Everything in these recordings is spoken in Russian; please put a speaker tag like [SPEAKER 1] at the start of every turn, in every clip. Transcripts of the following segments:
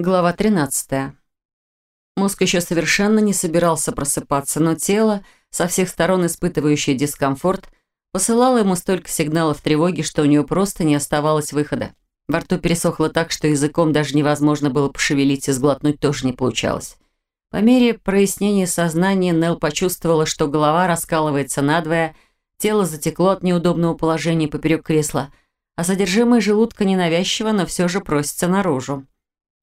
[SPEAKER 1] Глава 13. Мозг еще совершенно не собирался просыпаться, но тело, со всех сторон испытывающее дискомфорт, посылало ему столько сигналов тревоги, что у него просто не оставалось выхода. Во рту пересохло так, что языком даже невозможно было пошевелить и сглотнуть тоже не получалось. По мере прояснения сознания Нел почувствовала, что голова раскалывается надвое, тело затекло от неудобного положения поперек кресла, а содержимое желудка ненавязчиво, но все же просится наружу.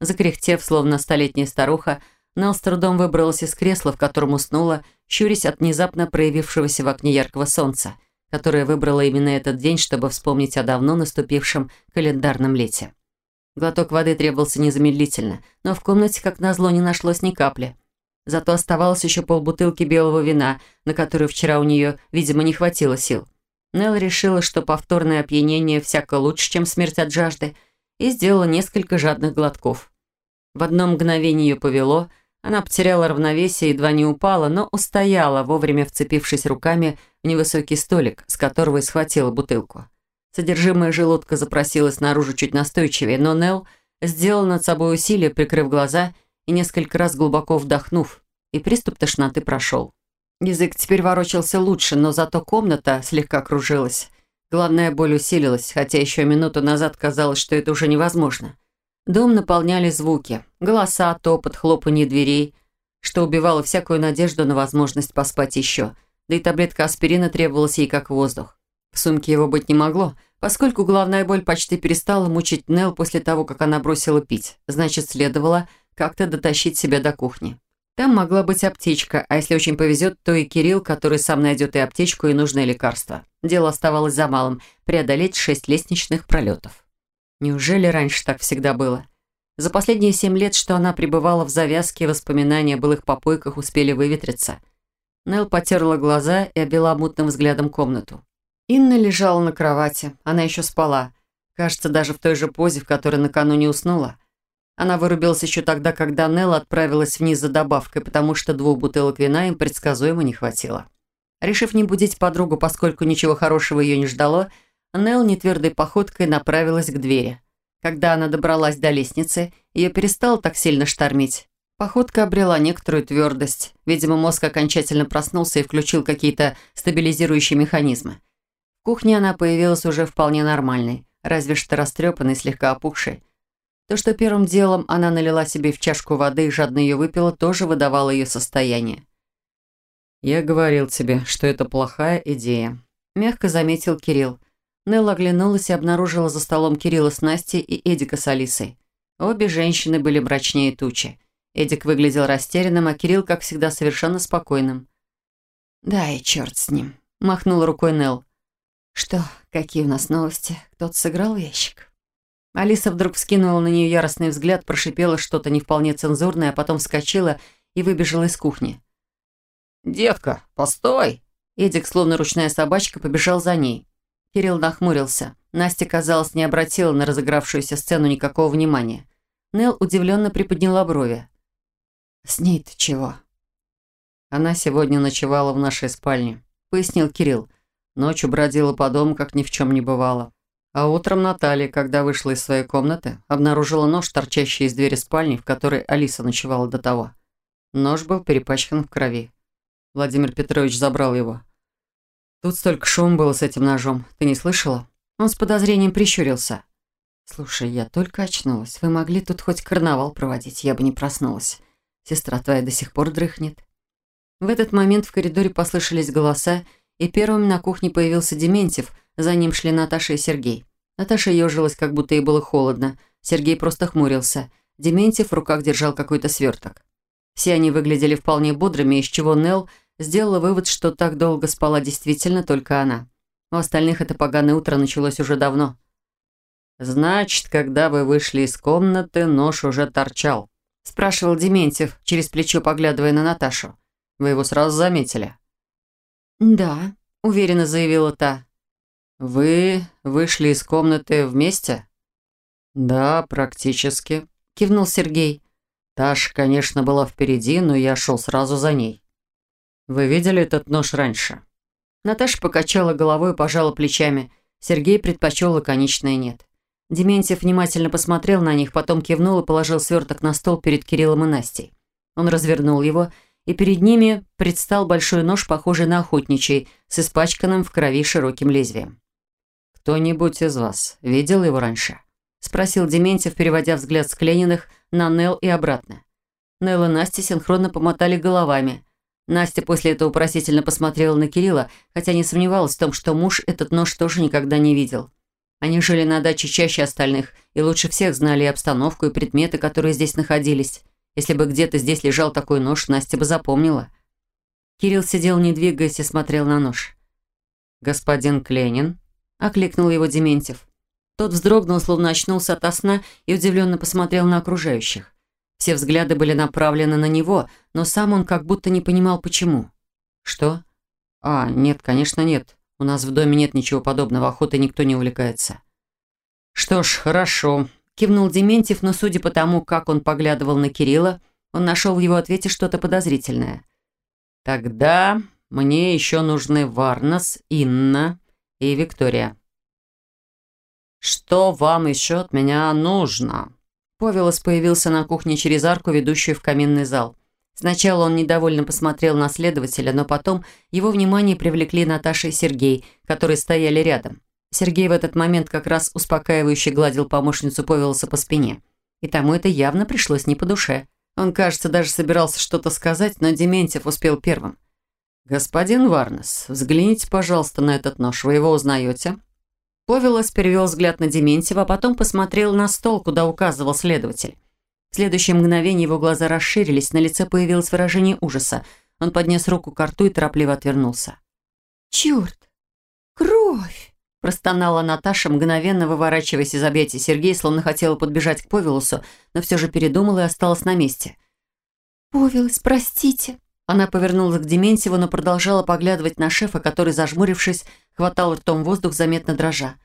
[SPEAKER 1] Закряхтев, словно столетняя старуха, Нелл с трудом выбралась из кресла, в котором уснула, щурясь от внезапно проявившегося в окне яркого солнца, которое выбрало именно этот день, чтобы вспомнить о давно наступившем календарном лете. Глоток воды требовался незамедлительно, но в комнате, как назло, не нашлось ни капли. Зато оставалось еще полбутылки белого вина, на которую вчера у нее, видимо, не хватило сил. Нелл решила, что повторное опьянение всяко лучше, чем смерть от жажды, и сделала несколько жадных глотков. В одно мгновение ее повело, она потеряла равновесие, едва не упала, но устояла, вовремя вцепившись руками в невысокий столик, с которого и схватила бутылку. Содержимое желудка запросилось наружу чуть настойчивее, но Нелл сделал над собой усилие, прикрыв глаза и несколько раз глубоко вдохнув, и приступ тошноты прошел. Язык теперь ворочался лучше, но зато комната слегка кружилась. Главная боль усилилась, хотя еще минуту назад казалось, что это уже невозможно. Дом наполняли звуки. Голоса, топот, хлопанье дверей, что убивало всякую надежду на возможность поспать еще. Да и таблетка аспирина требовалась ей как воздух. В сумке его быть не могло, поскольку главная боль почти перестала мучить Нел после того, как она бросила пить. Значит, следовало как-то дотащить себя до кухни. Там могла быть аптечка, а если очень повезет, то и Кирилл, который сам найдет и аптечку, и нужное лекарство. Дело оставалось за малым – преодолеть шесть лестничных пролетов. Неужели раньше так всегда было? За последние семь лет, что она пребывала в завязке, воспоминания о былых попойках успели выветриться. Нел потерла глаза и обвела мутным взглядом комнату. Инна лежала на кровати, она еще спала. Кажется, даже в той же позе, в которой накануне уснула – она вырубилась еще тогда, когда Нелла отправилась вниз за добавкой, потому что двух бутылок вина им предсказуемо не хватило. Решив не будить подругу, поскольку ничего хорошего ее не ждало, Нелл нетвердой походкой направилась к двери. Когда она добралась до лестницы, ее перестало так сильно штормить. Походка обрела некоторую твердость. Видимо, мозг окончательно проснулся и включил какие-то стабилизирующие механизмы. В кухне она появилась уже вполне нормальной, разве что растрепанной, слегка опухшей. То, что первым делом она налила себе в чашку воды и жадно ее выпила, тоже выдавало ее состояние. «Я говорил тебе, что это плохая идея», – мягко заметил Кирилл. Нелла оглянулась и обнаружила за столом Кирилла с Настей и Эдика с Алисой. Обе женщины были мрачнее тучи. Эдик выглядел растерянным, а Кирилл, как всегда, совершенно спокойным. «Да и черт с ним», – махнул рукой Нелл. «Что, какие у нас новости? Кто-то сыграл ящик?» Алиса вдруг вскинула на нее яростный взгляд, прошипела что-то не вполне цензурное, а потом вскочила и выбежала из кухни.
[SPEAKER 2] «Детка, постой!»
[SPEAKER 1] Эдик, словно ручная собачка, побежал за ней. Кирилл нахмурился. Настя, казалось, не обратила на разыгравшуюся сцену никакого внимания. Нел удивленно приподняла брови. «С ней-то чего?»
[SPEAKER 2] «Она сегодня ночевала в нашей спальне», — пояснил Кирилл. Ночью бродила по дому, как ни в чем не бывало. А утром Наталья, когда вышла из своей комнаты, обнаружила нож, торчащий из двери спальни, в которой Алиса ночевала до того. Нож был перепачкан в крови. Владимир Петрович забрал его. Тут столько шум было с этим ножом. Ты не слышала? Он с подозрением прищурился. «Слушай, я только очнулась. Вы могли тут хоть карнавал проводить, я бы не проснулась. Сестра твоя до сих пор дрыхнет». В этот момент в коридоре послышались голоса, и первым на кухне появился Дементьев – за ним шли Наташа и Сергей. Наташа ежилась, как будто ей было холодно. Сергей просто хмурился. Дементьев в руках держал какой-то сверток. Все они выглядели вполне бодрыми, из чего Нелл сделала вывод, что так долго спала действительно только она. У остальных это поганое утро началось уже давно. «Значит, когда вы вышли из комнаты, нож уже торчал», спрашивал Дементьев, через плечо поглядывая на Наташу. «Вы его сразу заметили?»
[SPEAKER 1] «Да», уверенно заявила та.
[SPEAKER 2] «Вы вышли из комнаты вместе?»
[SPEAKER 1] «Да, практически», – кивнул Сергей.
[SPEAKER 2] «Таша, конечно, была впереди, но я шел сразу за ней». «Вы видели этот нож раньше?»
[SPEAKER 1] Наташа покачала головой и пожала плечами. Сергей предпочел лаконичное «нет». Дементьев внимательно посмотрел на них, потом кивнул и положил сверток на стол перед Кириллом и Настей. Он развернул его, и перед ними предстал большой нож, похожий на охотничий, с испачканным в крови широким лезвием. «Кто-нибудь из вас видел его раньше?» – спросил Дементьев, переводя взгляд с Клениных на Нел и обратно. Нел и Настя синхронно помотали головами. Настя после этого просительно посмотрела на Кирилла, хотя не сомневалась в том, что муж этот нож тоже никогда не видел. Они жили на даче чаще остальных и лучше всех знали и обстановку, и предметы, которые здесь находились. Если бы где-то здесь лежал такой нож, Настя бы запомнила. Кирилл сидел, не двигаясь, и смотрел на нож. «Господин Кленин?» – окликнул его Дементьев. Тот вздрогнул, словно очнулся ото сна и удивленно посмотрел на окружающих. Все взгляды были направлены на него, но сам он как будто не понимал, почему. «Что?» «А, нет, конечно, нет. У нас в доме нет ничего подобного, охотой никто не увлекается». «Что ж, хорошо», – кивнул Дементьев, но судя по тому, как он поглядывал на Кирилла, он нашел в его ответе что-то подозрительное. «Тогда мне еще нужны Варнас, Инна и Виктория». «Что вам еще от меня нужно?» Повелос появился на кухне через арку, ведущую в каминный зал. Сначала он недовольно посмотрел на следователя, но потом его внимание привлекли Наташа и Сергей, которые стояли рядом. Сергей в этот момент как раз успокаивающе гладил помощницу Повелоса по спине. И тому это явно пришлось не по душе. Он, кажется, даже собирался что-то сказать, но Дементьев успел первым. «Господин Варнес, взгляните, пожалуйста, на этот нож. Вы его узнаете?» Повелос перевел взгляд на Дементьева, а потом посмотрел на стол, куда указывал следователь. В следующее мгновение его глаза расширились, на лице появилось выражение ужаса. Он поднес руку к рту и торопливо отвернулся.
[SPEAKER 3] «Черт! Кровь!» простонала Наташа, мгновенно выворачиваясь из объятий Сергея, словно хотела подбежать к Повелосу, но все же передумала и осталась на месте. «Повелос, простите!» Она повернулась к Дементьеву, но продолжала поглядывать на шефа, который, зажмурившись, хватал ртом воздух, заметно дрожа.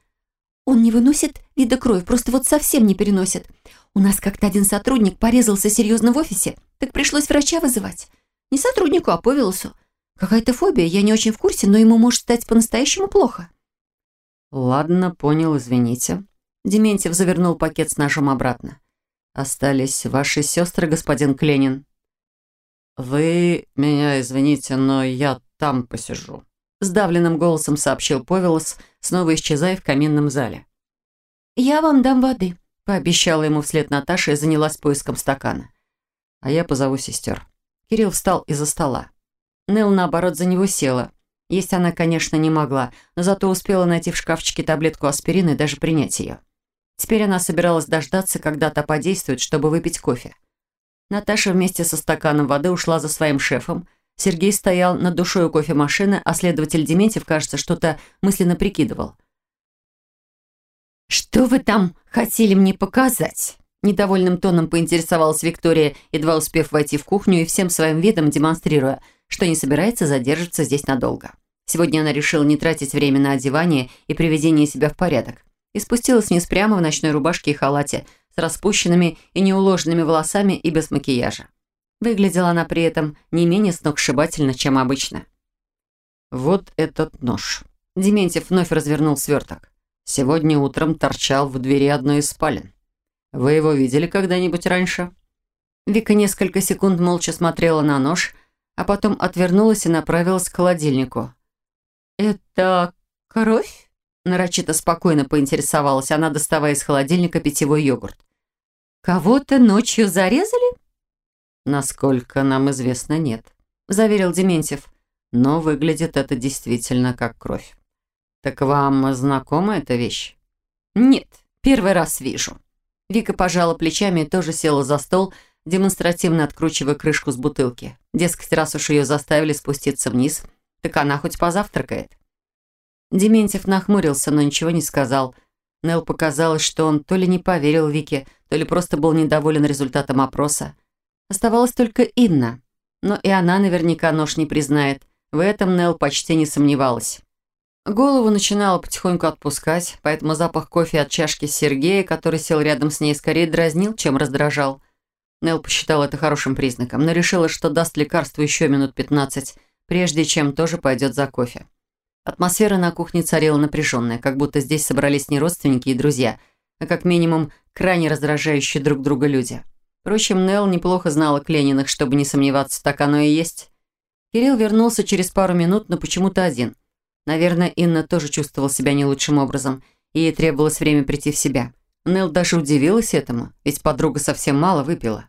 [SPEAKER 3] «Он не выносит вида крови, просто вот совсем не переносит. У нас как-то один сотрудник порезался серьезно в офисе, так пришлось врача вызывать. Не сотруднику, а Повелосу. Какая-то фобия, я не очень в курсе, но ему может стать по-настоящему плохо».
[SPEAKER 2] «Ладно, понял, извините». Дементьев завернул пакет с ножом обратно. «Остались ваши сестры, господин Кленин». «Вы меня извините, но я там посижу», – сдавленным голосом сообщил Повелос, снова исчезая в каминном зале.
[SPEAKER 3] «Я вам дам воды», –
[SPEAKER 1] пообещала ему вслед Наташа и занялась поиском стакана. «А я позову сестер». Кирилл встал из-за стола. Нел, наоборот, за него села. Есть она, конечно, не могла, но зато успела найти в шкафчике таблетку аспирина и даже принять ее. Теперь она собиралась дождаться, когда та подействует, чтобы выпить кофе. Наташа вместе со стаканом воды ушла за своим шефом. Сергей стоял над душой у кофемашины, а следователь Дементьев, кажется, что-то мысленно прикидывал.
[SPEAKER 3] «Что вы там хотели мне показать?»
[SPEAKER 1] Недовольным тоном поинтересовалась Виктория, едва успев войти в кухню и всем своим видом демонстрируя, что не собирается задерживаться здесь надолго. Сегодня она решила не тратить время на одевание и приведение себя в порядок. И спустилась вниз прямо в ночной рубашке и халате – с распущенными и неуложенными волосами и без макияжа. Выглядела она при этом не менее сногсшибательно, чем обычно. «Вот этот нож». Дементьев вновь развернул сверток. Сегодня утром торчал в двери одной из спален. Вы его видели когда-нибудь раньше?» Вика несколько секунд молча смотрела на нож, а потом отвернулась и направилась к холодильнику. «Это кровь?» Нарочито спокойно поинтересовалась она, доставая из холодильника питьевой йогурт. «Кого-то ночью зарезали?» «Насколько нам известно, нет», – заверил Дементьев. «Но выглядит это действительно как кровь». «Так вам знакома эта вещь?» «Нет, первый раз вижу». Вика пожала плечами и тоже села за стол, демонстративно откручивая крышку с бутылки. Дескать, раз уж ее заставили спуститься вниз, так она хоть позавтракает. Дементьев нахмурился, но ничего не сказал. Нел показалось, что он то ли не поверил Вике, то ли просто был недоволен результатом опроса. Оставалась только Инна. Но и она наверняка нож не признает. В этом Нел почти не сомневалась. Голову начинала потихоньку отпускать, поэтому запах кофе от чашки Сергея, который сел рядом с ней, скорее дразнил, чем раздражал. Нел посчитал это хорошим признаком, но решила, что даст лекарству еще минут 15, прежде чем тоже пойдет за кофе. Атмосфера на кухне царила напряженная, как будто здесь собрались не родственники и друзья, а как минимум крайне раздражающие друг друга люди. Впрочем, Нелл неплохо знала Клениных, чтобы не сомневаться, так оно и есть. Кирилл вернулся через пару минут, но почему-то один. Наверное, Инна тоже чувствовала себя не лучшим образом, и ей требовалось время прийти в себя. Нелл даже удивилась этому, ведь подруга совсем мало выпила.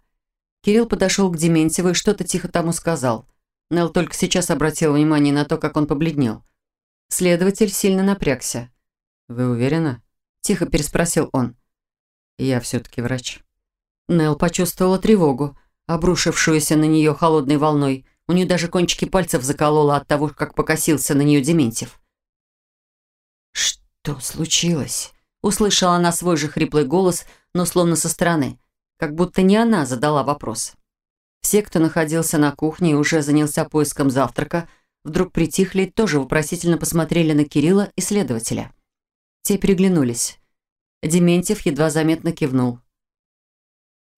[SPEAKER 1] Кирилл подошел к Дементьеву и что-то тихо тому сказал. Нелл только сейчас обратила внимание на то, как он побледнел. Следователь сильно напрягся.
[SPEAKER 2] «Вы уверены?»
[SPEAKER 1] – тихо переспросил он.
[SPEAKER 2] «Я все-таки врач».
[SPEAKER 1] Нелл почувствовала тревогу, обрушившуюся на нее холодной волной. У нее даже кончики пальцев закололо от того, как покосился на нее Дементьев. «Что случилось?» Услышала она свой же хриплый голос, но словно со стороны, как будто не она задала вопрос. Все, кто находился на кухне и уже занялся поиском завтрака, вдруг притихли и тоже вопросительно посмотрели на Кирилла и следователя. Те переглянулись. Дементьев едва заметно кивнул.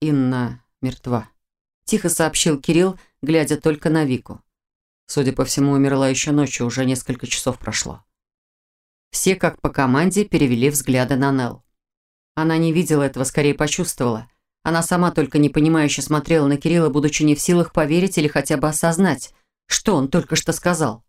[SPEAKER 2] «Инна мертва», –
[SPEAKER 1] тихо сообщил Кирилл, глядя только на Вику.
[SPEAKER 2] Судя по всему, умерла еще ночью, уже несколько часов прошло.
[SPEAKER 1] Все, как по команде, перевели взгляды на Нелл. Она не видела этого, скорее почувствовала. Она сама только непонимающе смотрела на Кирилла, будучи не в силах поверить или хотя бы осознать, что он только что сказал.